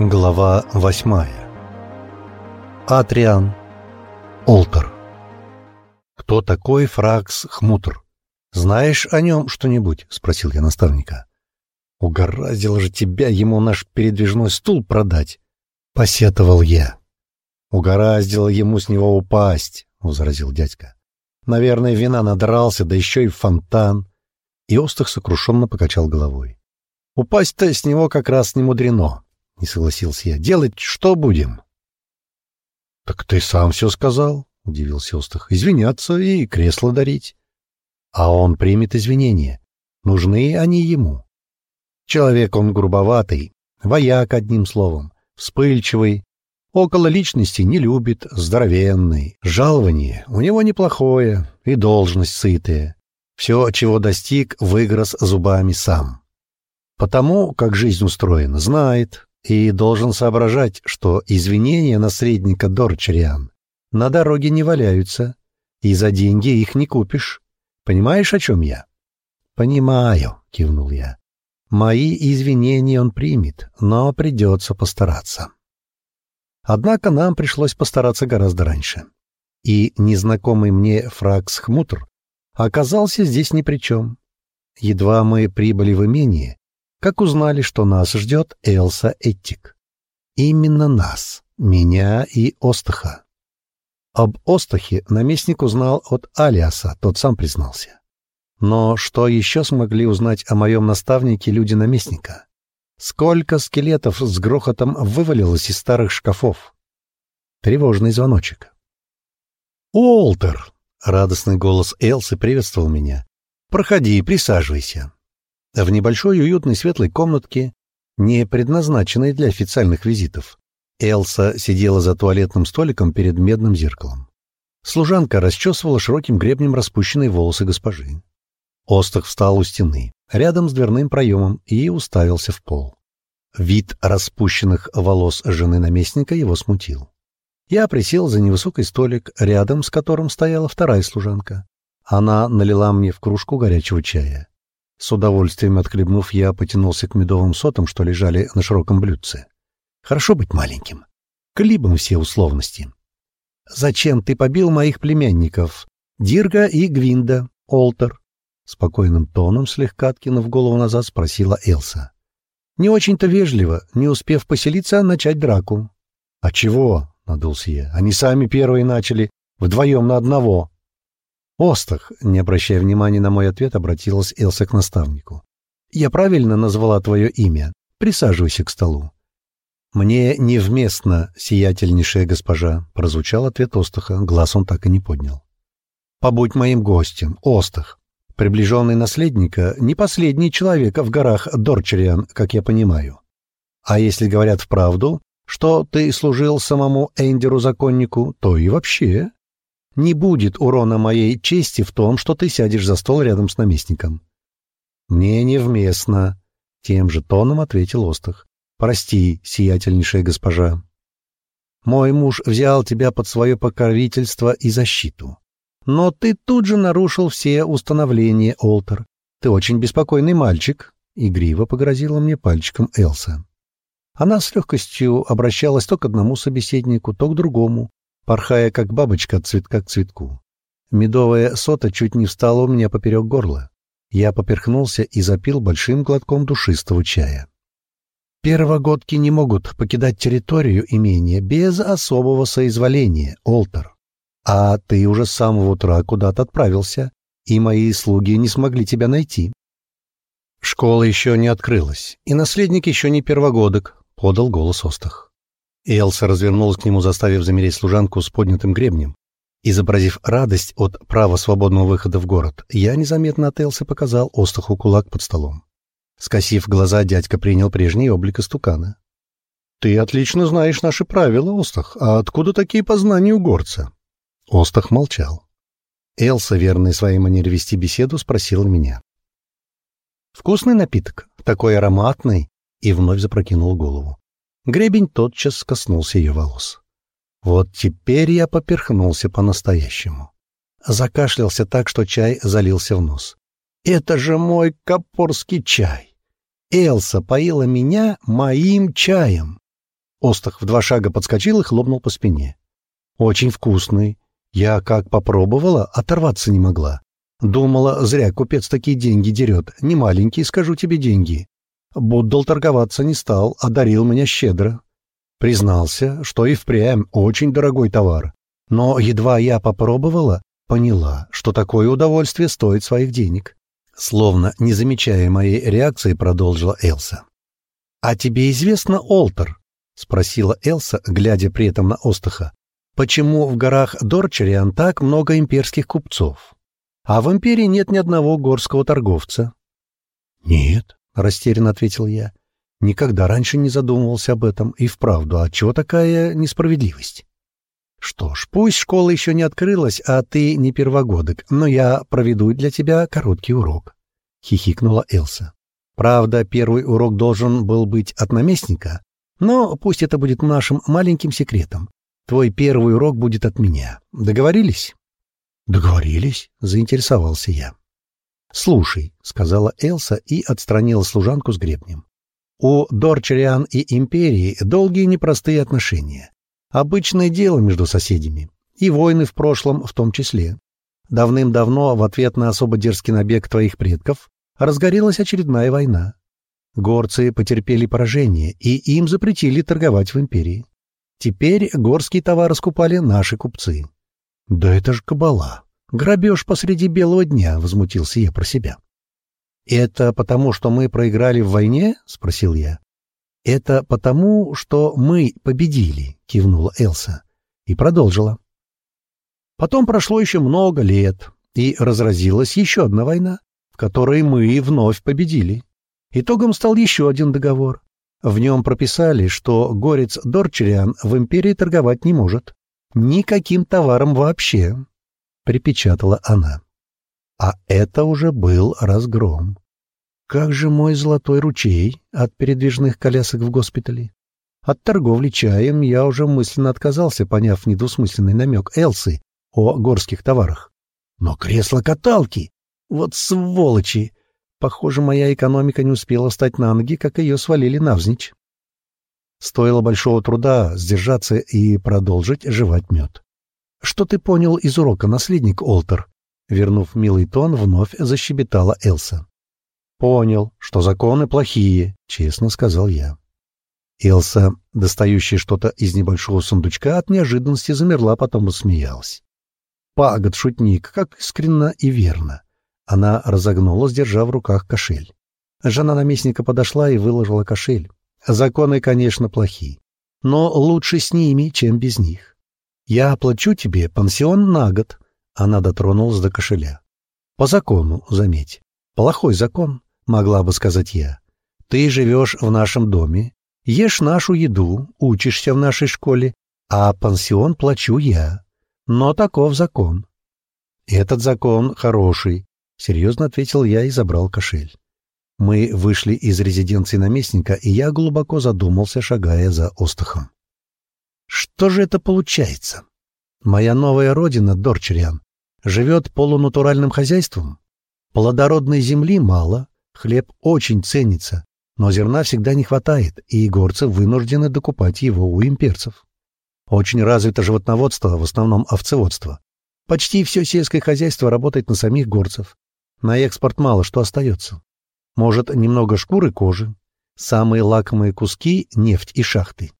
Глава восьмая Атриан Олтер «Кто такой Фракс Хмутр? Знаешь о нем что-нибудь?» — спросил я наставника. «Угораздило же тебя ему наш передвижной стул продать!» — посетовал я. «Угораздило ему с него упасть!» — возразил дядька. «Наверное, вина надрался, да еще и фонтан!» И Остах сокрушенно покачал головой. «Упасть-то с него как раз не мудрено!» — не согласился я. «Делать что будем?» «Так ты сам все сказал», — удивился Остах. «Извиняться и кресло дарить». «А он примет извинения. Нужны они ему. Человек он грубоватый, вояк, одним словом, вспыльчивый, около личности не любит, здоровенный. Жалование у него неплохое и должность сытая. Все, чего достиг, выгрыз зубами сам. Потому, как жизнь устроена, знает, и должен соображать, что извинения наследника Дорчариан на дороге не валяются, и за деньги их не купишь. Понимаешь, о чем я? — Понимаю, — кивнул я. — Мои извинения он примет, но придется постараться. Однако нам пришлось постараться гораздо раньше. И незнакомый мне Фракс Хмутр оказался здесь ни при чем. Едва мы прибыли в имение, как узнали, что нас ждет Элса Эттик. Именно нас, меня и Остаха. Об Остахе наместник узнал от Алиаса, тот сам признался. Но что еще смогли узнать о моем наставнике люди наместника? Сколько скелетов с грохотом вывалилось из старых шкафов? Тревожный звоночек. «Уолтер!» — радостный голос Элсы приветствовал меня. «Проходи, присаживайся в небольшой уютной светлой комнатке, не предназначенной для официальных визитов. Элса сидела за туалетным столиком перед медным зеркалом. Служанка расчесывала широким гребнем распущенные волосы госпожи. Остах встал у стены, рядом с дверным проемом, и уставился в пол. Вид распущенных волос жены наместника его смутил. Я присел за невысокий столик, рядом с которым стояла вторая служанка. Она налила мне в кружку горячего чая. С удовольствием отхлебнув, я потянулся к медовым сотам, что лежали на широком блюдце. Хорошо быть маленьким. Клибом все условности. «Зачем ты побил моих племянников? Дирга и Гвинда, Олтер?» Спокойным тоном, слегка откинув голову назад, спросила Элса. «Не очень-то вежливо, не успев поселиться, начать драку». «А чего?» — надулся я. «Они сами первые начали, вдвоем на одного». «Остах», — не обращая внимания на мой ответ, обратилась Элса к наставнику. «Я правильно назвала твое имя? Присаживайся к столу». «Мне невместно, сиятельнейшая госпожа», — прозвучал ответ Остаха, глаз он так и не поднял. «Побудь моим гостем, Остах. Приближенный наследника — не последний человек в горах Дорчериан, как я понимаю. А если говорят вправду, что ты служил самому Эндеру-законнику, то и вообще не будет урона моей чести в том, что ты сядешь за стол рядом с наместником. — Мне невместно, — тем же тоном ответил Остах. — Прости, сиятельнейшая госпожа. Мой муж взял тебя под свое покровительство и защиту. Но ты тут же нарушил все установления, Олтер. Ты очень беспокойный мальчик, — игриво погрозила мне пальчиком Элса. Она с легкостью обращалась то к одному собеседнику, то к другому, порхая, как бабочка от цветка к цветку. Медовая сота чуть не встала у меня поперек горла. Я поперхнулся и запил большим глотком душистого чая. Первогодки не могут покидать территорию имения без особого соизволения, Олтер. А ты уже с самого утра куда-то отправился, и мои слуги не смогли тебя найти. Школа еще не открылась, и наследник еще не первогодок, — подал голос Остах. Элса развернулась к нему, заставив замереть служанку с поднятым гребнем. Изобразив радость от права свободного выхода в город, я незаметно от Элсы показал Остаху кулак под столом. Скосив глаза, дядька принял прежний облик истукана. — Ты отлично знаешь наши правила, Остах. А откуда такие познания у горца? Остах молчал. Элса, верная своей манере вести беседу, спросила меня. — Вкусный напиток, такой ароматный, и вновь запрокинул голову. Гребень тотчас коснулся ее волос. Вот теперь я поперхнулся по-настоящему. Закашлялся так, что чай залился в нос. «Это же мой капорский чай! Элса поила меня моим чаем!» Остах в два шага подскочил и хлопнул по спине. Очень вкусный. Я как попробовала, оторваться не могла. Думала, зря купец такие деньги дерет. Не маленькие, скажу тебе, деньги. Буддал торговаться не стал, а дарил меня щедро. Признался, что и впрямь очень дорогой товар. Но едва я попробовала, поняла, что такое удовольствие стоит своих денег. Словно не замечая моей реакции, продолжила Элса. «А тебе известно Олтер?» — спросила Элса, глядя при этом на Остаха. «Почему в горах Дорчериан так много имперских купцов? А в империи нет ни одного горского торговца». «Нет», — растерянно ответил я. Никогда раньше не задумывался об этом. И вправду, а чего такая несправедливость? Что ж, пусть школа еще не открылась, а ты не первогодок, но я проведу для тебя короткий урок. Хихикнула Элса. Правда, первый урок должен был быть от наместника, но пусть это будет нашим маленьким секретом. Твой первый урок будет от меня. Договорились? Договорились, заинтересовался я. Слушай, сказала Элса и отстранила служанку с гребнем. У Дорчериан и Империи долгие непростые отношения. Обычное дело между соседями. И войны в прошлом в том числе. Давным-давно, в ответ на особо дерзкий набег твоих предков, разгорелась очередная война. Горцы потерпели поражение, и им запретили торговать в Империи. Теперь горские товары скупали наши купцы. «Да это ж кабала! Грабеж посреди белого дня!» — возмутился я про себя. «Это потому, что мы проиграли в войне?» — спросил я. «Это потому, что мы победили», — кивнула Элса и продолжила. Потом прошло еще много лет, и разразилась еще одна война, в которой мы вновь победили. Итогом стал еще один договор. В нем прописали, что горец Дорчериан в империи торговать не может. Никаким товаром вообще, — припечатала она. А это уже был разгром. Как же мой золотой ручей от передвижных колясок в госпитале? От торговли чаем я уже мысленно отказался, поняв недвусмысленный намек Элсы о горских товарах. Но кресло-каталки! Вот сволочи! Похоже, моя экономика не успела встать на ноги, как ее свалили навзничь. Стоило большого труда сдержаться и продолжить жевать мед. «Что ты понял из урока, наследник Олтер?» Вернув милый тон, вновь защебетала Элса. «Понял, что законы плохие», — честно сказал я. Элса, достающая что-то из небольшого сундучка, от неожиданности замерла, потом усмеялась. Пагод шутник, как искренно и верно. Она разогнулась, держа в руках кошель. Жена наместника подошла и выложила кошель. Законы, конечно, плохие, но лучше с ними, чем без них. Я оплачу тебе пансион на год, она дотронулась до кошеля. По закону, заметь. Плохой закон, могла бы сказать я. Ты живешь в нашем доме, ешь нашу еду, учишься в нашей школе, а пансион плачу я. Но таков закон. Этот закон хороший, серьезно ответил я и забрал кошель. Мы вышли из резиденции наместника, и я глубоко задумался, шагая за Остахом. Что же это получается? Моя новая родина, Дорчериан, живет полунатуральным хозяйством. Плодородной земли мало, хлеб очень ценится, но зерна всегда не хватает, и горцы вынуждены докупать его у имперцев. Очень развито животноводство, в основном овцеводство. Почти все сельское хозяйство работает на самих горцев. На экспорт мало что остается. Может, немного шкуры кожи. Самые лакомые куски — нефть и шахты.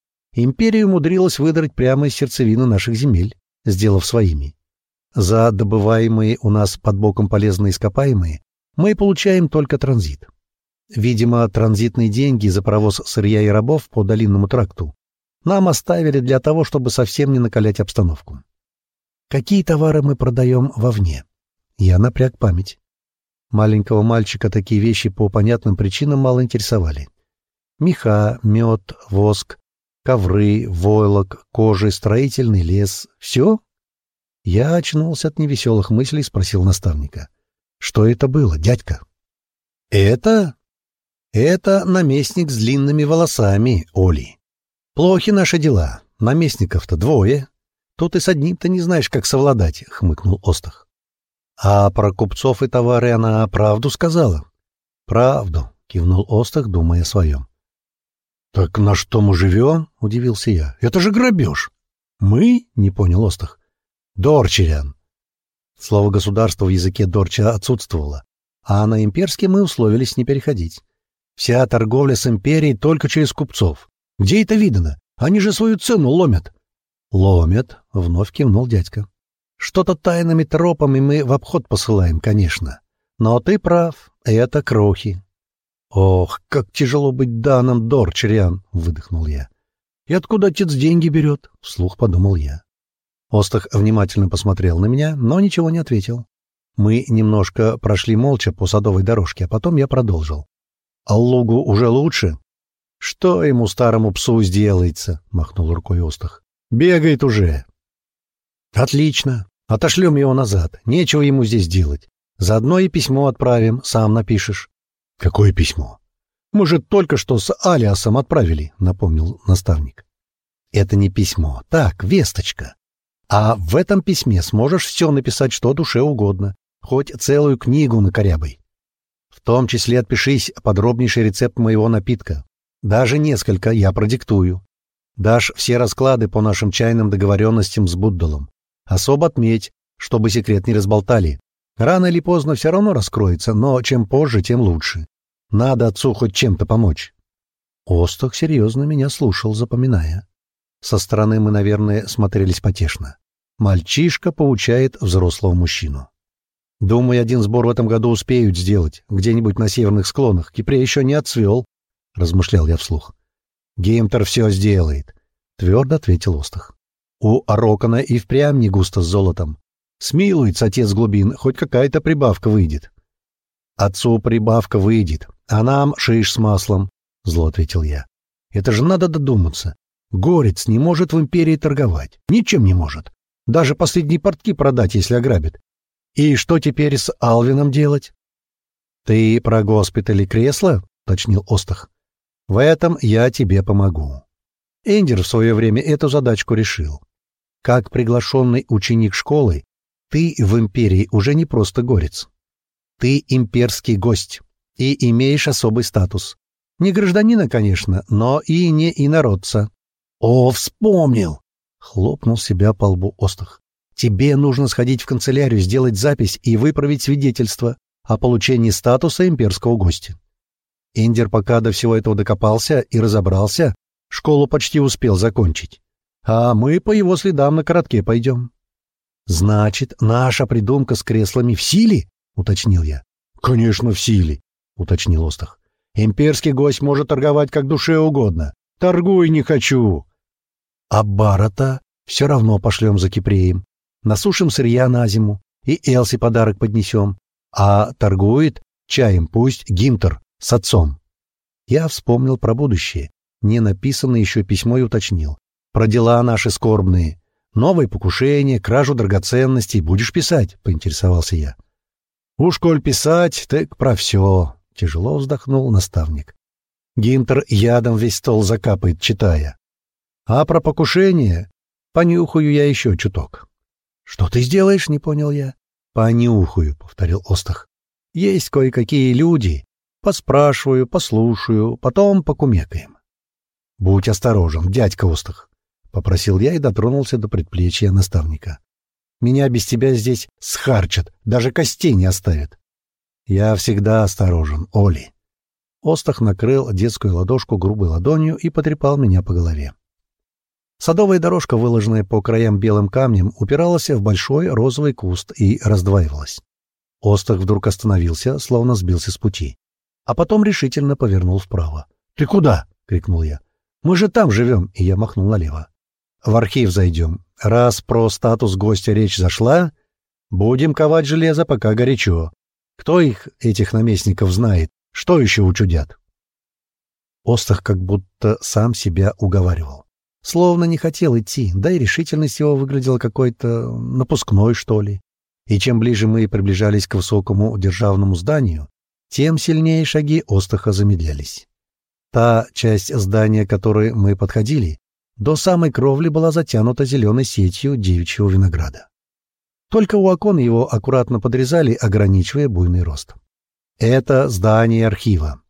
Империя умудрилась выдрать прямо из сердцевины наших земель, сделав своими. За добываемые у нас под боком полезные ископаемые мы получаем только транзит. Видимо, транзитные деньги за провоз сырья и рабов по долинному тракту нам оставили для того, чтобы совсем не накалять обстановку. Какие товары мы продаем вовне? Я напряг память. Маленького мальчика такие вещи по понятным причинам мало интересовали. Меха, мед, воск, ковры, войлок, кожи, строительный лес — все я очнулся от невеселых мыслей и спросил наставника. «Что это было, дядька?» «Это? Это наместник с длинными волосами, Оли. Плохи наши дела. Наместников-то двое. Тут и с одним-то не знаешь, как совладать», — хмыкнул Остах. «А про купцов и товары она правду сказала?» «Правду», — кивнул Остах, думая о своем. Так на что мы живем? — удивился я. — Это же грабеж. — Мы? — не понял Остах. — Дорчерян. Слово «государство» в языке Дорча отсутствовало, а на имперский мы условились не переходить. Вся торговля с империей только через купцов. Где это видано? Они же свою цену ломят. Ломят, вновь кивнул дядька. Что-то тайными тропами мы в обход посылаем, конечно. Но ты прав, это крохи. Ох, как тяжело быть данным, Дорчериан, выдохнул я. И откуда отец деньги берет? Вслух подумал я. Остах внимательно посмотрел на меня, но ничего не ответил. Мы немножко прошли молча по садовой дорожке, а потом я продолжил. Аллугу уже лучше? Что ему старому псу сделается? махнул рукой Остах. Бегает уже. Отлично. Отошлем его назад. Нечего ему здесь делать. Заодно и письмо отправим, сам напишешь. Какое письмо? Мы же только что с Алиасом отправили, напомнил наставник. Это не письмо, так, весточка. А в этом письме сможешь все написать, что душе угодно, хоть целую книгу накорябай. В том числе отпишись подробнейший рецепт моего напитка. Даже несколько я продиктую. Дашь все расклады по нашим чайным договоренностям с Буддалом. Особо отметь, чтобы секрет не разболтали. Рано или поздно все равно раскроется, но чем позже, тем лучше. Надо отцу хоть чем-то помочь. Остах серьезно меня слушал, запоминая. Со стороны мы, наверное, смотрелись потешно. Мальчишка поучает взрослого мужчину. Думаю, один сбор в этом году успеют сделать, где-нибудь на северных склонах. Кипре еще не отцвел, — размышлял я вслух. Геймтер все сделает, — твердо ответил Остах. У Арокона и впрямь не густо с золотом. Смилуется отец глубин, хоть какая-то прибавка выйдет. Отцу прибавка выйдет, а нам шиш с маслом, — зло ответил я. Это же надо додуматься. Горец не может в империи торговать. Ничем не может. Даже последние портки продать, если ограбит. И что теперь с Алвином делать? Ты про госпиталь и кресло? уточнил Остах. В этом я тебе помогу. Эндер в свое время эту задачку решил. Как приглашенный ученик школы, ты в империи уже не просто горец. Ты имперский гость и имеешь особый статус. Не гражданина, конечно, но и не инородца. О, вспомнил! Хлопнул себя по лбу Остах. Тебе нужно сходить в канцелярию, сделать запись и выправить свидетельство о получении статуса имперского гостя. Индер пока до всего этого докопался и разобрался, школу почти успел закончить. А мы по его следам на коротке пойдем. Значит, наша придумка с креслами в силе? уточнил я. Конечно, в силе, уточнил Остах. Имперский гость может торговать как душе угодно. Торгуй не хочу. А Барата все равно пошлем за Кипреем насушим сырья на зиму и Элси подарок поднесем, а торгует чаем пусть Гимтер с отцом. Я вспомнил про будущее, не написанное еще письмо и уточнил. Про дела наши скорбные. Новые покушения, кражу драгоценностей будешь писать, поинтересовался я. Уж коль писать, так про все, тяжело вздохнул наставник. Гимтер ядом весь стол закапает, читая. А про покушение понюхаю я еще чуток. «Что ты сделаешь?» — не понял я. «Понюхаю», — повторил Остах. «Есть кое-какие люди. Поспрашиваю, послушаю, потом покумекаем». «Будь осторожен, дядька Остах», — попросил я и дотронулся до предплечья наставника. «Меня без тебя здесь схарчат, даже костей не оставят». «Я всегда осторожен, Оли». Остах накрыл детскую ладошку грубой ладонью и потрепал меня по голове. Садовая дорожка, выложенная по краям белым камнем, упиралась в большой розовый куст и раздваивалась. Остах вдруг остановился, словно сбился с пути. А потом решительно повернул вправо. «Ты куда?» — крикнул я. «Мы же там живем!» — и я махнул налево. «В архив зайдем. Раз про статус гостя речь зашла, будем ковать железо, пока горячо. Кто их, этих наместников, знает? Что еще учудят?» Остах как будто сам себя уговаривал. Словно не хотел идти, да и решительность его выглядела какой-то напускной, что ли. И чем ближе мы приближались к высокому державному зданию, тем сильнее шаги Остаха замедлялись. Та часть здания, к которой мы подходили, до самой кровли была затянута зеленой сетью девичьего винограда. Только у окон его аккуратно подрезали, ограничивая буйный рост. Это здание архива.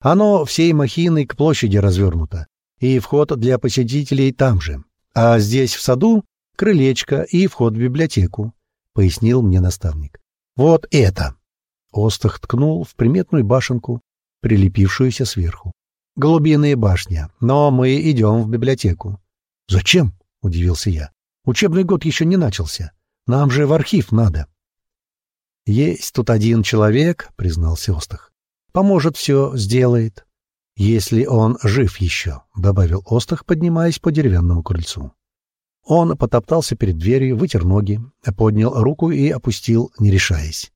Оно всей махиной к площади развернуто, и вход для посетителей там же. А здесь, в саду, крылечко и вход в библиотеку, — пояснил мне наставник. Вот это! Остах ткнул в приметную башенку, прилепившуюся сверху. Голубиная башня, но мы идем в библиотеку. Зачем? — удивился я. Учебный год еще не начался. Нам же в архив надо. Есть тут один человек, — признался Остах. Поможет все, сделает. Если он жив еще, — добавил Остах, поднимаясь по деревянному крыльцу. Он потоптался перед дверью, вытер ноги, поднял руку и опустил, не решаясь.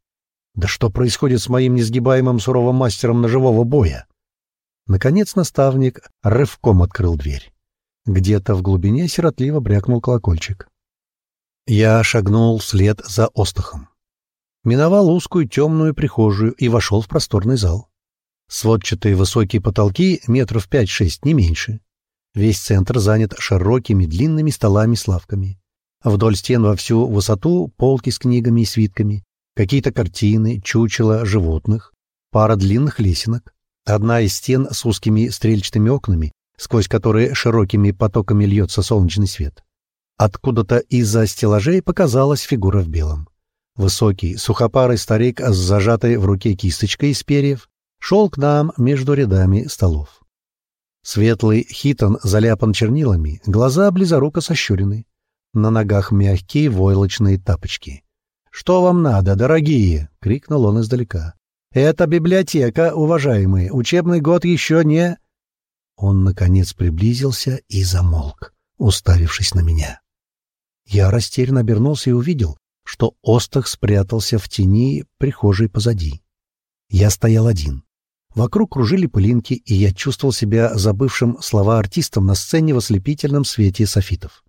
Да что происходит с моим несгибаемым суровым мастером ножевого боя? Наконец наставник рывком открыл дверь. Где-то в глубине сиротливо брякнул колокольчик. Я шагнул вслед за Остахом. Миновал узкую темную прихожую и вошел в просторный зал. Сводчатые высокие потолки метров пять-шесть, не меньше. Весь центр занят широкими длинными столами с лавками. Вдоль стен во всю высоту полки с книгами и свитками, какие-то картины, чучела животных, пара длинных лесенок. Одна из стен с узкими стрельчатыми окнами, сквозь которые широкими потоками льется солнечный свет. Откуда-то из-за стеллажей показалась фигура в белом. Высокий, сухопарый старик с зажатой в руке кисточкой из перьев шел к нам между рядами столов. Светлый хитон заляпан чернилами, глаза близоруко сощурены. На ногах мягкие войлочные тапочки. «Что вам надо, дорогие?» — крикнул он издалека. «Это библиотека, уважаемые. Учебный год еще не...» Он, наконец, приблизился и замолк, уставившись на меня. Я растерянно обернулся и увидел, что Остах спрятался в тени прихожей позади. Я стоял один. Вокруг кружили пылинки, и я чувствовал себя забывшим слова артистом на сцене в ослепительном свете софитов.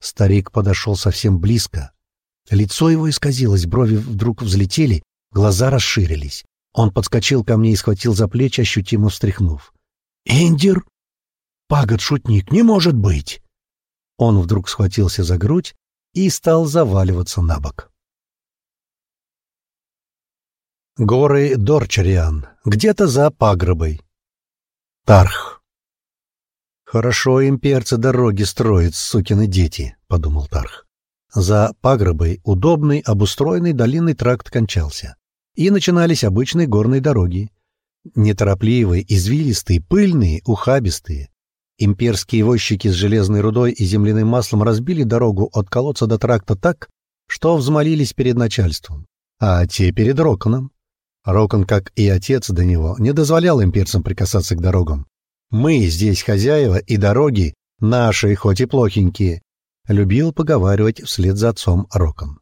Старик подошел совсем близко. Лицо его исказилось, брови вдруг взлетели, глаза расширились. Он подскочил ко мне и схватил за плечи, ощутимо встряхнув. «Эндер? Пагод-шутник, не может быть!» Он вдруг схватился за грудь и стал заваливаться на бок. Горы Дорчариан, где-то за пагробой. Тарх. «Хорошо имперцы дороги строят, сукины дети», — подумал Тарх. За пагробой удобный, обустроенный долинный тракт кончался. И начинались обычные горные дороги. Неторопливые, извилистые, пыльные, ухабистые. Имперские возчики с железной рудой и земляным маслом разбили дорогу от колодца до тракта так, что взмолились перед начальством, а те перед Роконом. Рокон, как и отец до него, не дозволял имперцам прикасаться к дорогам. «Мы здесь хозяева, и дороги наши, хоть и плохенькие», — любил поговаривать вслед за отцом Рокон.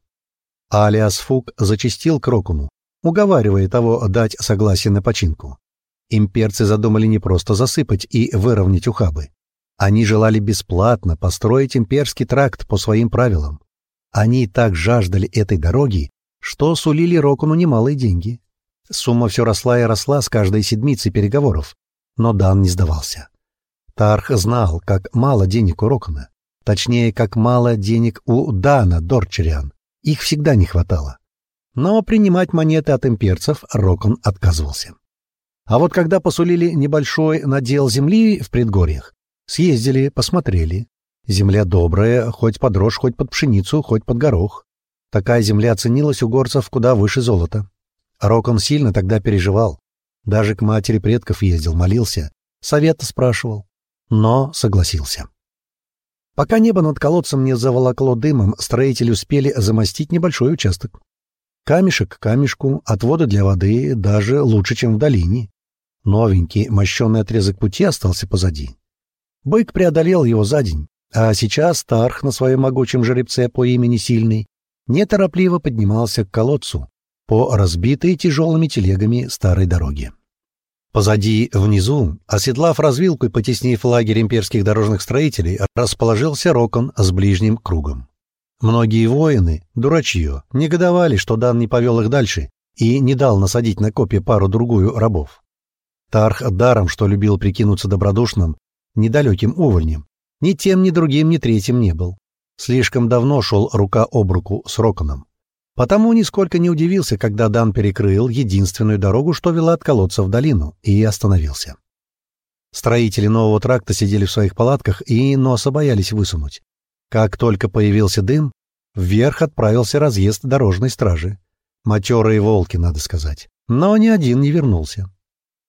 Алиас Фук зачистил к Рокону, уговаривая того дать согласие на починку. Имперцы задумали не просто засыпать и выровнять ухабы. Они желали бесплатно построить имперский тракт по своим правилам. Они так жаждали этой дороги, что сулили Рокону немалые деньги. Сумма все росла и росла с каждой седмицей переговоров, но Дан не сдавался. Тарх знал, как мало денег у Рокона, точнее, как мало денег у Дана Дорчериан. Их всегда не хватало. Но принимать монеты от имперцев Рокон отказывался. А вот когда посулили небольшой надел земли в предгорьях, съездили, посмотрели. Земля добрая, хоть под рожь, хоть под пшеницу, хоть под горох. Такая земля ценилась у горцев куда выше золота. Рокон сильно тогда переживал. Даже к матери предков ездил, молился, совета спрашивал. Но согласился. Пока небо над колодцем не заволокло дымом, строители успели замостить небольшой участок. Камешек к камешку, отводы для воды даже лучше, чем в долине. Новенький мощенный отрезок пути остался позади. Бык преодолел его за день, а сейчас Тарх на своем могучем жеребце по имени Сильный неторопливо поднимался к колодцу, по разбитой тяжелыми телегами старой дороги. Позади, внизу, оседлав развилку и потеснив лагерь имперских дорожных строителей, расположился Рокон с ближним кругом. Многие воины, дурачье, негодовали, что Дан не повел их дальше и не дал насадить на копья пару-другую рабов. Тарх даром, что любил прикинуться добродушным, недалеким увольнем, ни тем, ни другим, ни третьим не был. Слишком давно шел рука об руку с Роконом. Потому нисколько не удивился, когда Дан перекрыл единственную дорогу, что вела от колодца в долину, и остановился. Строители нового тракта сидели в своих палатках и носа боялись высунуть. Как только появился дым, вверх отправился разъезд дорожной стражи. Матерые волки, надо сказать. Но ни один не вернулся.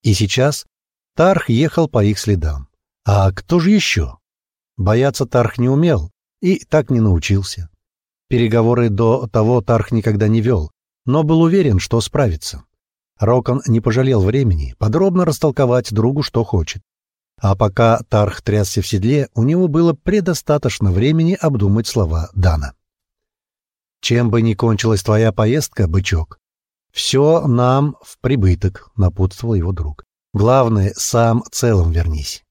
И сейчас Тарх ехал по их следам. А кто же еще? Бояться Тарх не умел и так не научился. Переговоры до того Тарх никогда не вел, но был уверен, что справится. Рокон не пожалел времени подробно растолковать другу, что хочет. А пока Тарх трясся в седле, у него было предостаточно времени обдумать слова Дана. «Чем бы ни кончилась твоя поездка, бычок, все нам в прибыток», — напутствовал его друг. «Главное, сам целым вернись».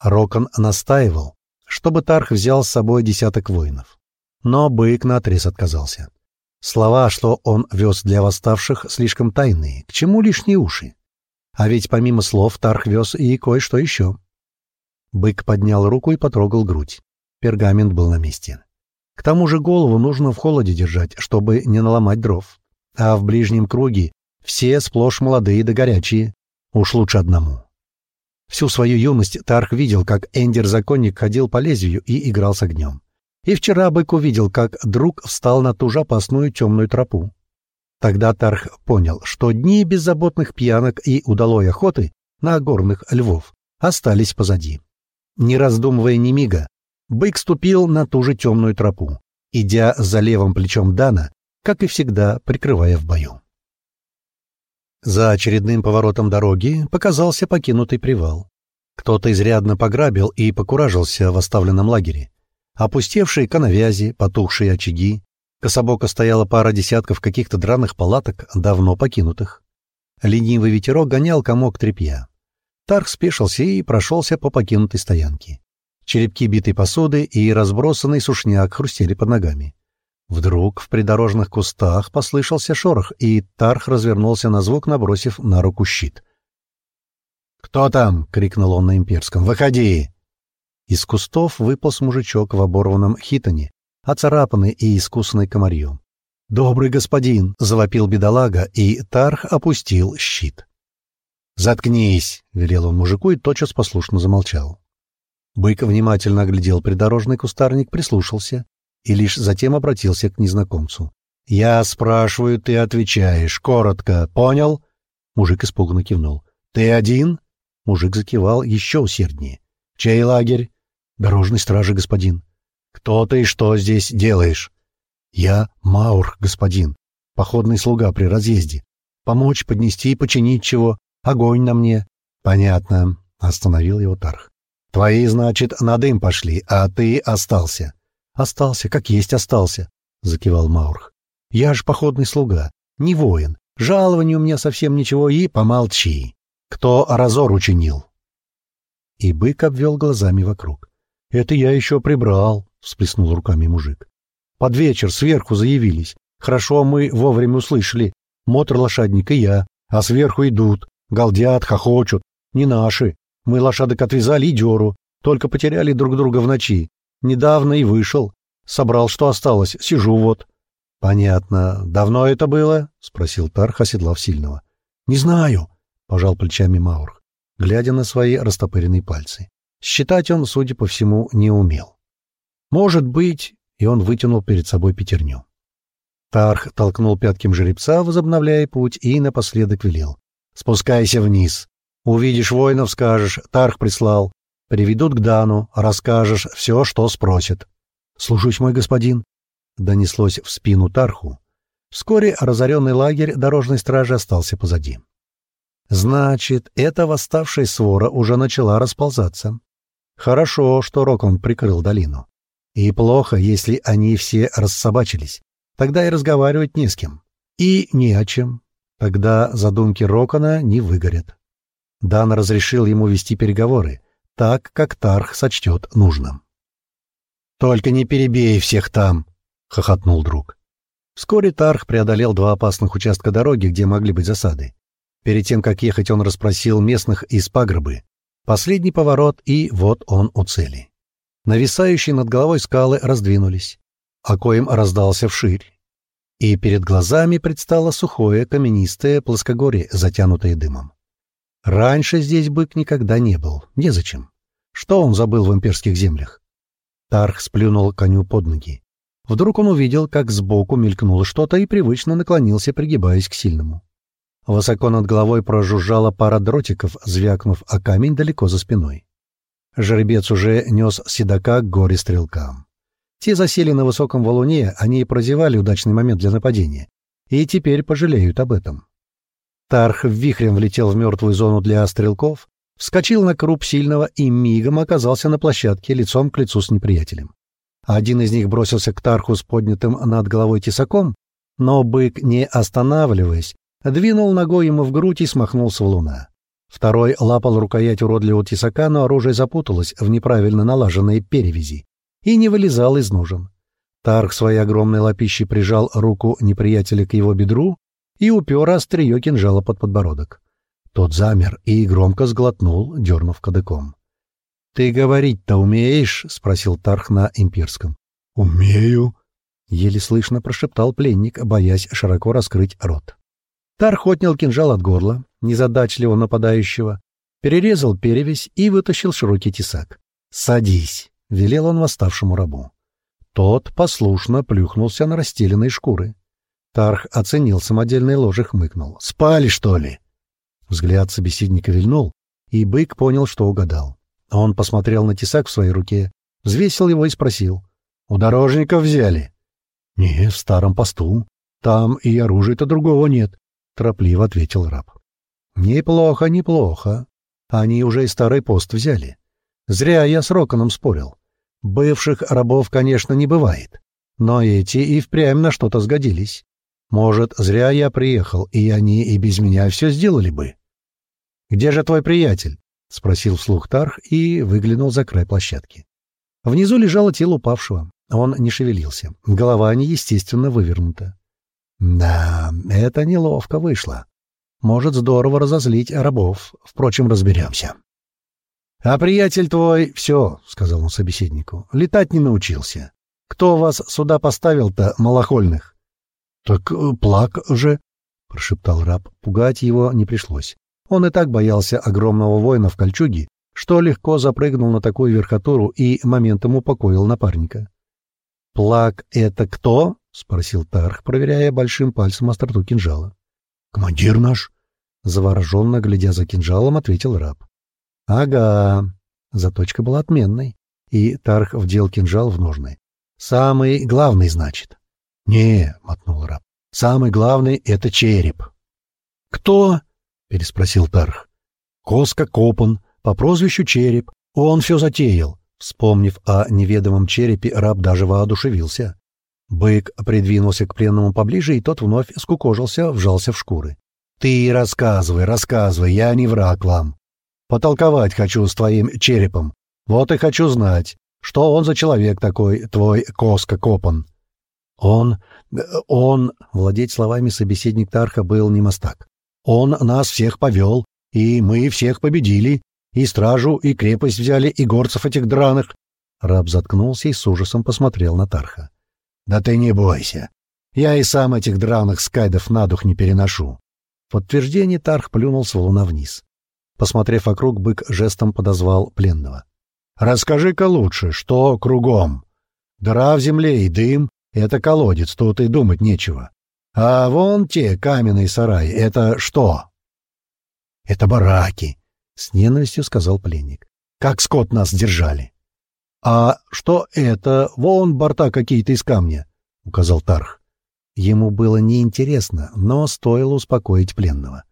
Рокон настаивал, чтобы Тарх взял с собой десяток воинов. Но бык наотрез отказался. Слова, что он вез для восставших, слишком тайные, к чему лишние уши? А ведь помимо слов Тарх вез и кое-что еще. Бык поднял руку и потрогал грудь. Пергамент был на месте. К тому же голову нужно в холоде держать, чтобы не наломать дров. А в ближнем круге все сплошь молодые да горячие. Уж лучше одному. Всю свою юность Тарх видел, как Эндер-законник ходил по лезвию и играл с огнем. И вчера бык увидел, как друг встал на ту же опасную темную тропу. Тогда Тарх понял, что дни беззаботных пьянок и удалой охоты на горных львов остались позади. Не раздумывая ни мига, бык ступил на ту же темную тропу, идя за левым плечом Дана, как и всегда, прикрывая в бою. За очередным поворотом дороги показался покинутый привал. Кто-то изрядно пограбил и покуражился в оставленном лагере. Опустевшие коновязи, потухшие очаги, Кособоко стояла пара десятков каких-то драных палаток, давно покинутых. Ленивый ветерок гонял комок тряпья. Тарх спешился и прошелся по покинутой стоянке. Черепки битой посуды и разбросанный сушняк хрустели под ногами. Вдруг в придорожных кустах послышался шорох, и Тарх развернулся на звук, набросив на руку щит. «Кто там?» — крикнул он на имперском. «Выходи!» Из кустов выполз мужичок в оборванном хитоне, оцарапанный и искусанный комарьем. «Добрый господин!» — завопил бедолага, и Тарх опустил щит. «Заткнись!» — велел он мужику и тотчас послушно замолчал. Бык внимательно оглядел придорожный кустарник, прислушался и лишь затем обратился к незнакомцу. «Я спрашиваю, ты отвечаешь. Коротко. Понял?» Мужик испуганно кивнул. «Ты один?» Мужик закивал еще усерднее. «Чей лагерь?» «Дорожной стражи, господин». «Кто ты и что здесь делаешь?» «Я Маур, господин, походный слуга при разъезде. Помочь, поднести и починить чего. Огонь на мне». «Понятно», — остановил его Тарх. «Твои, значит, на дым пошли, а ты остался». «Остался, как есть остался», — закивал Маурх. «Я ж походный слуга, не воин. Жалование у меня совсем ничего, и помолчи. Кто разор учинил?» И бык обвел глазами вокруг. «Это я еще прибрал», — всплеснул руками мужик. «Под вечер сверху заявились. Хорошо мы вовремя услышали. Мотор-лошадник и я. А сверху идут. Галдят, хохочут. Не наши. Мы лошадок отвязали и дёру. Только потеряли друг друга в ночи. Недавно и вышел. Собрал, что осталось. Сижу вот». «Понятно. Давно это было?» — спросил Тарх, оседлав сильного. «Не знаю», — пожал плечами Маурх, глядя на свои растопыренные пальцы. Считать он, судя по всему, не умел. «Может быть...» — и он вытянул перед собой пятерню. Тарх толкнул пятким жеребца, возобновляя путь, и напоследок велел. «Спускайся вниз. Увидишь воинов, скажешь, Тарх прислал. Приведут к Дану, расскажешь все, что спросят». «Служусь, мой господин», — донеслось в спину Тарху. Вскоре разоренный лагерь дорожной стражи остался позади. Значит, эта восставшая свора уже начала расползаться. Хорошо, что Рокон прикрыл долину. И плохо, если они все рассобачились. Тогда и разговаривать не с кем. И не о чем. Тогда задумки Рокона не выгорят. Дан разрешил ему вести переговоры, так, как Тарх сочтет нужным. «Только не перебей всех там!» — хохотнул друг. Вскоре Тарх преодолел два опасных участка дороги, где могли быть засады. Перед тем, как ехать, он расспросил местных из пагребы. Последний поворот, и вот он у цели. Нависающие над головой скалы раздвинулись, а коим раздался вширь. и перед глазами предстало сухое каменистое плоскогорье, затянутое дымом. Раньше здесь бык никогда не был. Незачем. Что он забыл в имперских землях? Тарх сплюнул коню под ноги. Вдруг он увидел, как сбоку мелькнуло что-то и привычно наклонился, пригибаясь к сильному. Высоко над головой прожужжала пара дротиков, звякнув о камень далеко за спиной. Жеребец уже нес седока к горе-стрелкам. Те засели на высоком валуне, они прозевали удачный момент для нападения. И теперь пожалеют об этом. Тарх вихрем влетел в мертвую зону для стрелков, вскочил на круп сильного и мигом оказался на площадке лицом к лицу с неприятелем. Один из них бросился к Тарху с поднятым над головой тесаком, но бык, не останавливаясь, двинул ногой ему в грудь и смахнул с валуна. Второй лапал рукоять уродливого тесака, но оружие запуталось в неправильно налаженные перевязи и не вылезал из ножен. Тарх своей огромной лапищей прижал руку неприятеля к его бедру и упер острие кинжала под подбородок. Тот замер и громко сглотнул, дернув кадыком. — Ты говорить-то умеешь? — спросил Тарх на имперском. — Умею, — еле слышно прошептал пленник, боясь широко раскрыть рот. Тарх отнял кинжал от горла, незадачливого нападающего, перерезал перевязь и вытащил широкий тесак. «Садись!» — велел он восставшему рабу. Тот послушно плюхнулся на расстеленные шкуры. Тарх оценил самодельное ложе, хмыкнул. «Спали, что ли?» Взгляд собеседника вильнул, и бык понял, что угадал. Он посмотрел на тесак в своей руке, взвесил его и спросил. «У дорожников взяли?» «Не, в старом посту. Там и оружия-то другого нет», — торопливо ответил раб. «Неплохо, неплохо. Они уже и старый пост взяли. Зря я с Роконом спорил. Бывших рабов, конечно, не бывает. Но эти и впрямь на что-то сгодились. Может, зря я приехал, и они и без меня все сделали бы. «Где же твой приятель?» — спросил вслух Тарх и выглянул за край площадки. Внизу лежало тело упавшего. Он не шевелился. Голова неестественно вывернута. Да, это неловко вышло. Может здорово разозлить рабов. Впрочем, разберемся. — А приятель твой все, — сказал он собеседнику, — летать не научился. Кто вас сюда поставил-то, малохольных? — Так э, плак же, — прошептал раб. Пугать его не пришлось. Он и так боялся огромного воина в кольчуге, что легко запрыгнул на такую верхотуру и моментом упокоил напарника. — Плак — это кто? — спросил Тарх, проверяя большим пальцем остроту кинжала. — Командир наш, — завороженно глядя за кинжалом, ответил раб. Ага, заточка была отменной, и Тарх вдел кинжал в ножны. Самый главный, значит. Не, мотнул раб. Самый главный — это череп. Кто? Переспросил Тарх. Коска Копан, по прозвищу Череп. Он все затеял. Вспомнив о неведомом черепе, раб даже воодушевился. Бык придвинулся к пленному поближе, и тот вновь скукожился, вжался в шкуры. «Ты рассказывай, рассказывай, я не враг вам. Потолковать хочу с твоим черепом. Вот и хочу знать, что он за человек такой, твой Коска Копан. Он... он... Владеть словами собеседник Тарха был не мастак. Он нас всех повел, и мы всех победили, и стражу, и крепость взяли, и горцев этих драных. Раб заткнулся и с ужасом посмотрел на Тарха. — Да ты не бойся. Я и сам этих драных скайдов на дух не переношу. В подтверждение Тарх плюнул с валуна вниз. Посмотрев вокруг, бык жестом подозвал пленного. «Расскажи-ка лучше, что кругом? Дыра в земле и дым — это колодец, тут и думать нечего. А вон те каменные сараи — это что?» «Это бараки», — с ненавистью сказал пленник. «Как скот нас держали». «А что это? Вон борта какие-то из камня», — указал Тарх. Ему было неинтересно, но стоило успокоить пленного.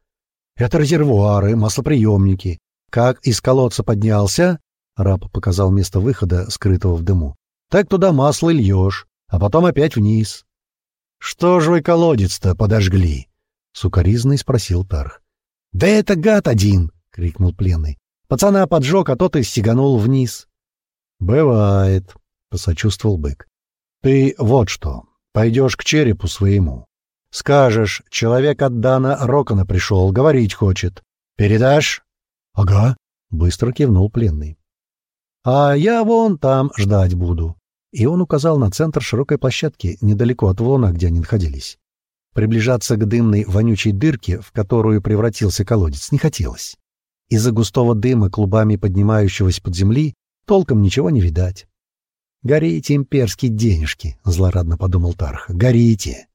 Это резервуары, маслоприемники. Как из колодца поднялся, раб показал место выхода, скрытого в дыму, так туда масло льешь, а потом опять вниз. — Что ж вы колодец-то подожгли? — сукоризный спросил Тарх. — Да это гад один! — крикнул пленный. Пацана поджег, а тот и стеганул вниз. — Бывает, — посочувствовал бык. — Ты вот что, пойдешь к черепу своему. Скажешь, человек от Дана Рокона пришел, говорить хочет. Передашь? — Ага, — быстро кивнул пленный. — А я вон там ждать буду. И он указал на центр широкой площадки, недалеко от валуна, где они находились. Приближаться к дымной вонючей дырке, в которую превратился колодец, не хотелось. Из-за густого дыма, клубами поднимающегося под земли, толком ничего не видать. «Горите, имперские денежки!» — злорадно подумал Тарх. «Горите!»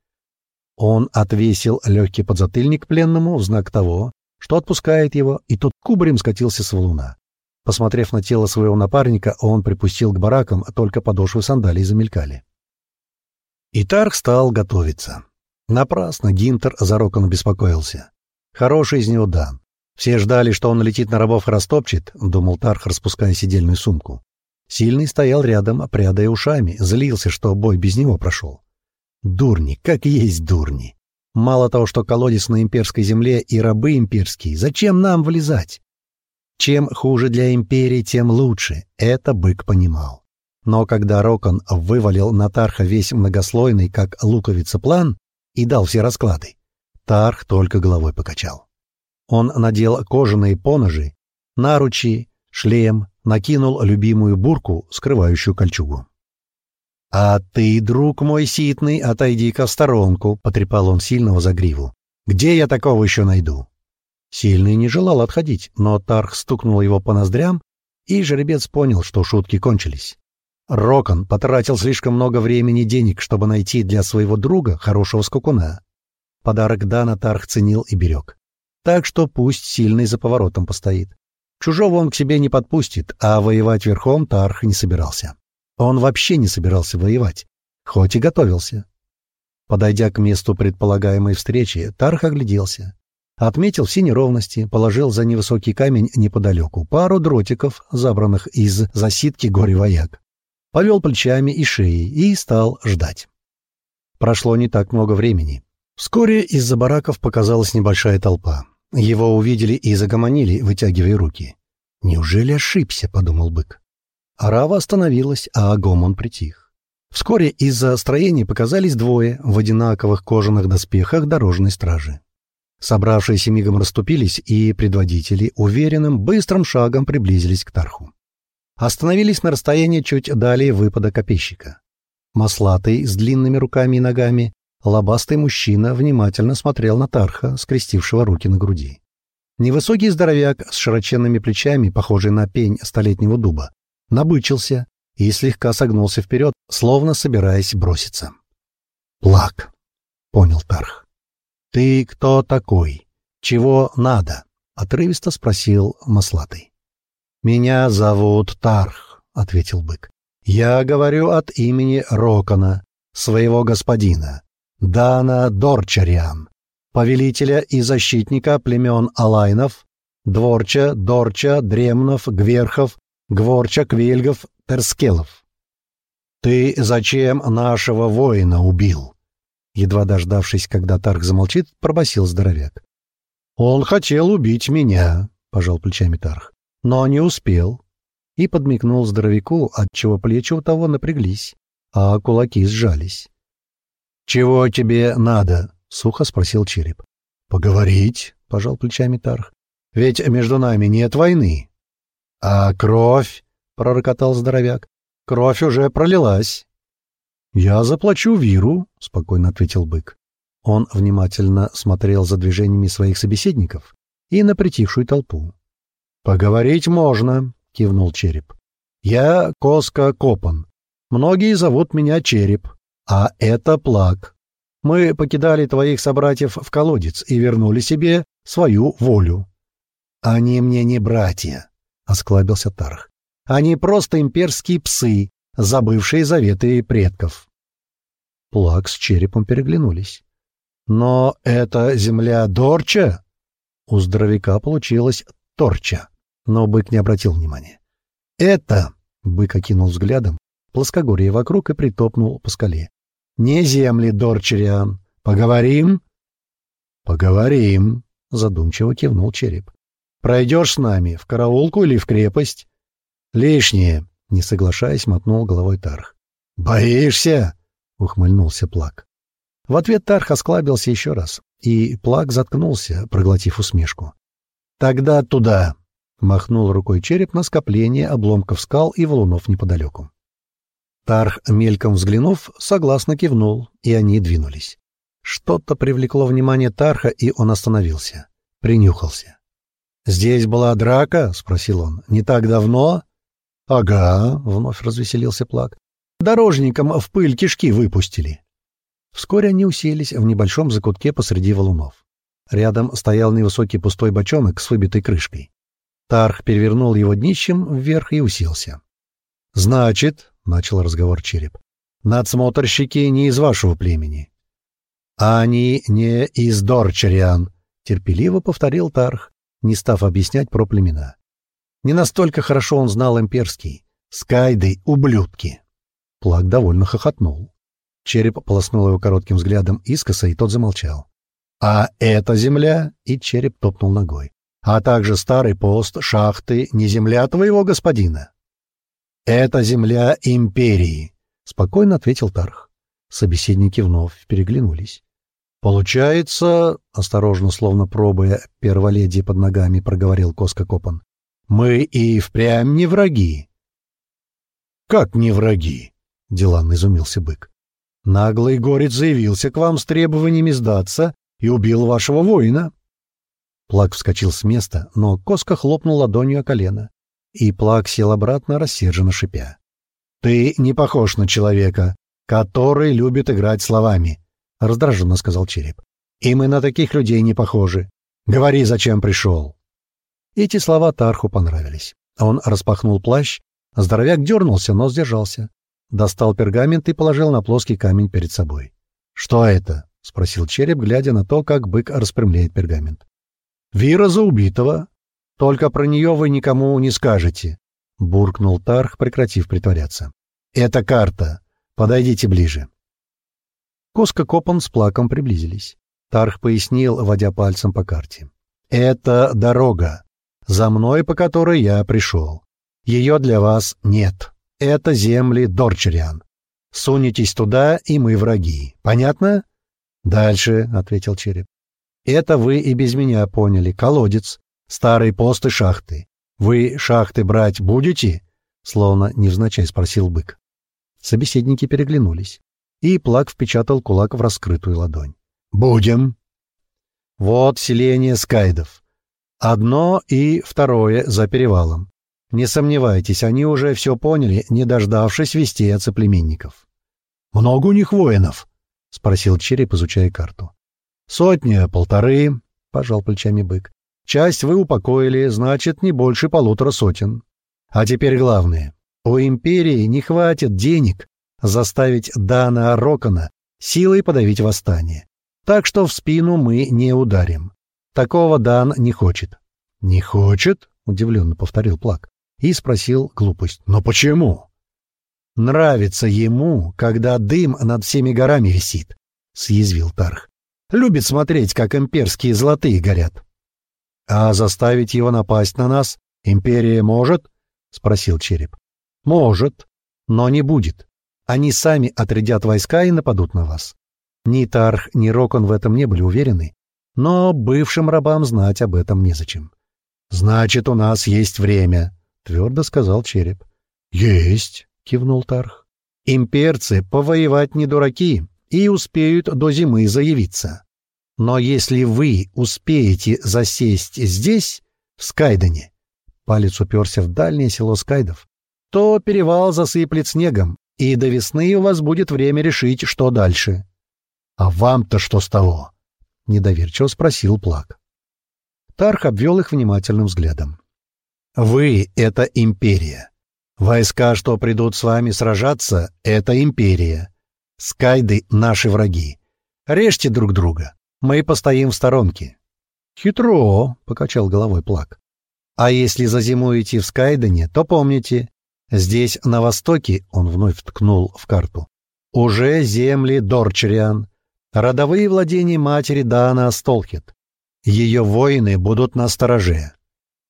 Он отвесил легкий подзатыльник пленному в знак того, что отпускает его, и тот кубарем скатился с валуна. Посмотрев на тело своего напарника, он припустил к баракам, только подошвы сандалий замелькали. Итарх стал готовиться. Напрасно Гинтер за Рокону беспокоился. Хороший из него дан. Все ждали, что он летит на рабов и растопчет, — думал Тарх, распуская сидельную сумку. Сильный стоял рядом, прядая ушами, злился, что бой без него прошел. Дурни, как есть дурни. Мало того, что колодец на имперской земле и рабы имперские, зачем нам влезать? Чем хуже для империи, тем лучше, это бык понимал. Но когда Рокон вывалил на Тарха весь многослойный, как луковица, план и дал все расклады, Тарх только головой покачал. Он надел кожаные поножи, наручи, шлем, накинул любимую бурку, скрывающую кольчугу. «А ты, друг мой ситный, отойди-ка в сторонку», — потрепал он сильного за гриву. «Где я такого еще найду?» Сильный не желал отходить, но Тарх стукнул его по ноздрям, и жеребец понял, что шутки кончились. Рокон потратил слишком много времени и денег, чтобы найти для своего друга хорошего скакуна. Подарок Дана Тарх ценил и берег. Так что пусть сильный за поворотом постоит. Чужого он к себе не подпустит, а воевать верхом Тарх не собирался. Он вообще не собирался воевать, хоть и готовился. Подойдя к месту предполагаемой встречи, Тарх огляделся. Отметил все неровности, положил за невысокий камень неподалеку пару дротиков, забранных из засидки горе-вояк. Повел плечами и шеей и стал ждать. Прошло не так много времени. Вскоре из-за бараков показалась небольшая толпа. Его увидели и загомонили, вытягивая руки. «Неужели ошибся?» — подумал бык. Арава остановилась, а гомон притих. Вскоре из-за строений показались двое в одинаковых кожаных доспехах дорожной стражи. Собравшиеся мигом расступились, и предводители уверенным, быстрым шагом приблизились к Тарху. Остановились на расстоянии чуть далее выпада копейщика. Маслатый, с длинными руками и ногами, лобастый мужчина внимательно смотрел на Тарха, скрестившего руки на груди. Невысокий здоровяк с широченными плечами, похожий на пень столетнего дуба, набычился и слегка согнулся вперед, словно собираясь броситься. «Плак», — понял Тарх. «Ты кто такой? Чего надо?» — отрывисто спросил Маслатый. «Меня зовут Тарх», — ответил бык. «Я говорю от имени Рокона, своего господина, Дана Дорчарян, повелителя и защитника племен Алайнов, Дворча, Дорча, Дремнов, Гверхов, Гворча, Квельгов, Терскелов. Ты зачем нашего воина убил?» Едва дождавшись, когда Тарк замолчит, пробасил здоровяк. «Он хотел убить меня», — пожал плечами Тарх, — «но не успел». И подмигнул здоровяку, отчего плечи у того напряглись, а кулаки сжались. «Чего тебе надо?» — сухо спросил череп. «Поговорить», — пожал плечами Тарх. «Ведь между нами нет войны». «А кровь?» — пророкотал здоровяк. «Кровь уже пролилась». «Я заплачу Виру», — спокойно ответил бык. Он внимательно смотрел за движениями своих собеседников и на притихшую толпу. «Поговорить можно», — кивнул череп. «Я Коска Копан. Многие зовут меня Череп, а это Плак. Мы покидали твоих собратьев в колодец и вернули себе свою волю». «Они мне не братья», — осклабился Тарх. «Они просто имперские псы, забывшие заветы предков. Плак с черепом переглянулись. «Но это земля Дорча?» У здоровяка получилось Торча, но бык не обратил внимания. «Это...» — бык окинул взглядом плоскогорье вокруг и притопнул по скале. «Не земли, Дорчериан. Поговорим?» «Поговорим», — задумчиво кивнул череп. «Пройдешь с нами в караулку или в крепость?» «Лишнее», не соглашаясь, мотнул головой Тарх. «Боишься?» — ухмыльнулся Плак. В ответ Тарх осклабился еще раз, и Плак заткнулся, проглотив усмешку. «Тогда туда!» — махнул рукой череп на скопление обломков скал и валунов неподалеку. Тарх, мельком взглянув, согласно кивнул, и они двинулись. Что-то привлекло внимание Тарха, и он остановился. Принюхался. «Здесь была драка?» — спросил он. «Не так давно?» «Ага», — вновь развеселился Плак. «Дорожникам в пыль кишки выпустили». Вскоре они уселись в небольшом закутке посреди валунов. Рядом стоял невысокий пустой бочонок с выбитой крышкой. Тарх перевернул его днищем вверх и уселся. «Значит», — начал разговор череп, — «надсмотрщики не из вашего племени». «Они не из Дорчариан», — терпеливо повторил Тарх, не став объяснять про племена. Не настолько хорошо он знал имперский. Скайды — ублюдки. Плак довольно хохотнул. Череп полоснул его коротким взглядом искоса, и тот замолчал. «А эта земля?» — и череп топнул ногой. «А также старый пост, шахты, не земля твоего господина?» «Это земля империи», — спокойно ответил Тарх. Собеседники вновь переглянулись. «Получается, — осторожно, словно пробуя перволеди под ногами, проговорил Коска Копан, — мы и впрямь не враги». «Как не враги?» — деланно изумился бык. «Наглый горец заявился к вам с требованиями сдаться и убил вашего воина». Плак вскочил с места, но Коска хлопнул ладонью о колено, и Плак сел обратно, рассерженно шипя. «Ты не похож на человека, который любит играть словами», — раздраженно сказал череп. «И мы на таких людей не похожи. Говори, зачем пришел». Эти слова Тарху понравились. Он распахнул плащ, здоровяк дернулся, но сдержался. Достал пергамент и положил на плоский камень перед собой. «Что это?» — спросил череп, глядя на то, как бык распрямляет пергамент. «Вира за убитого. Только про нее вы никому не скажете», — буркнул Тарх, прекратив притворяться. «Это карта. Подойдите ближе». Коска Копан с Плаком приблизились. Тарх пояснил, водя пальцем по карте. «Это дорога, за мной по которой я пришел. Ее для вас нет. Это земли Дорчериан. Сунетесь туда, и мы враги. Понятно?» «Дальше», — ответил череп. «Это вы и без меня поняли. Колодец, старые посты шахты. Вы шахты брать будете?» Словно невзначай спросил бык. Собеседники переглянулись и Плак впечатал кулак в раскрытую ладонь. «Будем!» «Вот селение скайдов. Одно и второе за перевалом. Не сомневайтесь, они уже все поняли, не дождавшись вести от соплеменников». «Много у них воинов?» — спросил череп, изучая карту. «Сотня, полторы», — пожал плечами бык. «Часть вы упокоили, значит, не больше полутора сотен. А теперь главное. У империи не хватит денег заставить Дана Рокона силой подавить восстание. Так что в спину мы не ударим. Такого Дан не хочет. — Не хочет? — удивленно повторил Плак. И спросил глупость. — Но почему? — Нравится ему, когда дым над всеми горами висит, — съязвил Тарх. — Любит смотреть, как имперские золотые горят. — А заставить его напасть на нас империя может? — спросил Череп. — Может, но не будет. Они сами отрядят войска и нападут на вас. Ни Тарх, ни Рокон в этом не были уверены, но бывшим рабам знать об этом незачем. «Значит, у нас есть время», — твердо сказал Череп. «Есть», — кивнул Тарх. «Имперцы повоевать не дураки и успеют до зимы заявиться. Но если вы успеете засесть здесь, в Скайдене, палец уперся в дальнее село Скайдов, то перевал засыплет снегом, и до весны у вас будет время решить, что дальше. — А вам-то что с того? — недоверчиво спросил Плак. Тарх обвел их внимательным взглядом. — Вы — это империя. Войска, что придут с вами сражаться, — это империя. Скайды — наши враги. Режьте друг друга. Мы постоим в сторонке. — Хитро, — покачал головой Плак. — А если зазимуете в Скайдене, то помните, Здесь, на востоке, он вновь ткнул в карту, уже земли Дорчериан, родовые владения матери Дана Столхет. Ее воины будут на стороже.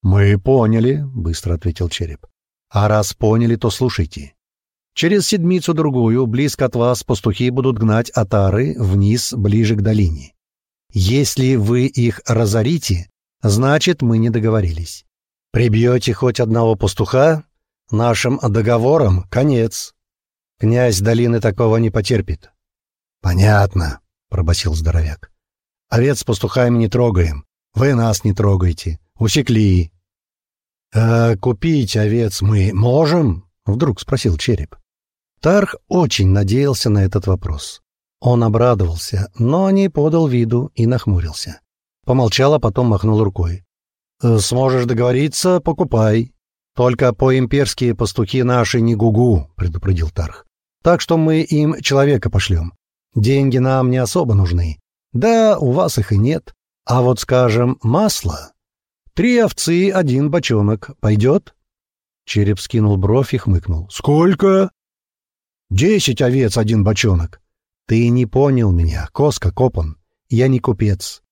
«Мы поняли», — быстро ответил череп. «А раз поняли, то слушайте. Через седмицу-другую близко от вас пастухи будут гнать отары вниз, ближе к долине. Если вы их разорите, значит, мы не договорились. Прибьете хоть одного пастуха, Нашим договорам конец. Князь долины такого не потерпит. Понятно, пробасил здоровяк. Овец с пастухами не трогаем. Вы нас не трогаете. Усекли. А купить овец мы можем? Вдруг спросил череп. Тарх очень надеялся на этот вопрос. Он обрадовался, но не подал виду и нахмурился. Помолчал, а потом махнул рукой. «Э, «Сможешь договориться — покупай. Только по-имперски пастухи наши не гугу», — предупредил Тарх. «Так что мы им человека пошлем. Деньги нам не особо нужны. Да, у вас их и нет. А вот, скажем, масло. Три овцы, один бочонок. Пойдет?» Череп скинул бровь и хмыкнул. «Сколько?» «Десять овец, один бочонок». «Ты не понял меня, Коска Копан. Я не купец.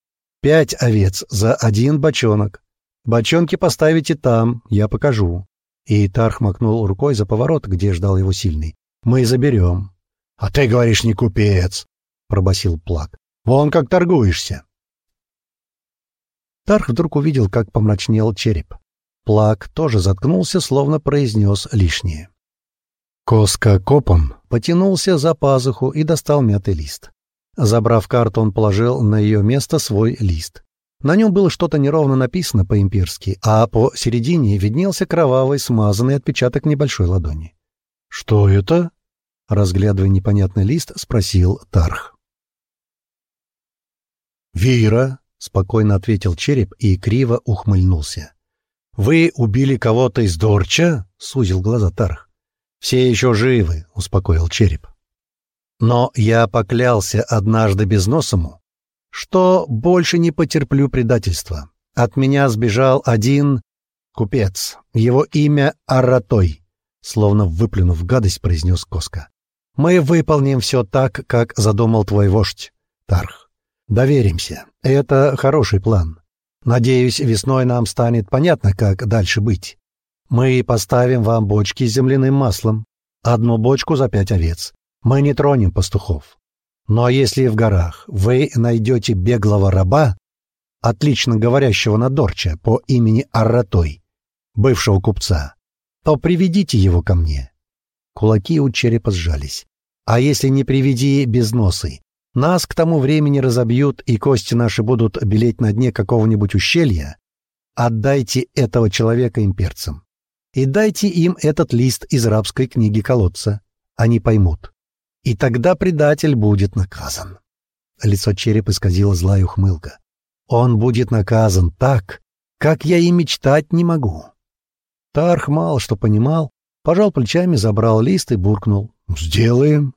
Пять овец за один бочонок. Бочонки поставите там, я покажу». И Тарх макнул рукой за поворот, где ждал его сильный. «Мы заберем». «А ты говоришь, не купец», — пробасил Плак. «Вон как торгуешься». Тарх вдруг увидел, как помрачнел череп. Плак тоже заткнулся, словно произнес лишнее. Коска Копан потянулся за пазуху и достал мятый лист. Забрав карту, он положил на ее место свой лист. На нем было что-то неровно написано по-имперски, а по середине виднелся кровавый, смазанный отпечаток небольшой ладони. «Что это?» — разглядывая непонятный лист, спросил Тарх. «Вира», — спокойно ответил череп и криво ухмыльнулся. «Вы убили кого-то из Дорча?» — сузил глаза Тарх. «Все еще живы», — успокоил череп. «Но я поклялся однажды безносому, что больше не потерплю предательства. От меня сбежал один купец. Его имя Аратой», — словно выплюнув гадость, произнес Коска. «Мы выполним все так, как задумал твой вождь, Тарх. Доверимся. Это хороший план. Надеюсь, весной нам станет понятно, как дальше быть. Мы поставим вам бочки с земляным маслом. Одну бочку за пять овец. Мы не тронем пастухов. Но если в горах вы найдете беглого раба, отлично говорящего на Дорча по имени Арратой, бывшего купца, то приведите его ко мне. Кулаки у черепа сжались. А если не приведи без носы, нас к тому времени разобьют, и кости наши будут белеть на дне какого-нибудь ущелья. Отдайте этого человека имперцам и дайте им этот лист из рабской книги колодца. Они поймут. И тогда предатель будет наказан. Лицо черепа исказило злая ухмылка. Он будет наказан так, как я и мечтать не могу. Тарх мало что понимал, пожал плечами, забрал лист и буркнул. «Сделаем».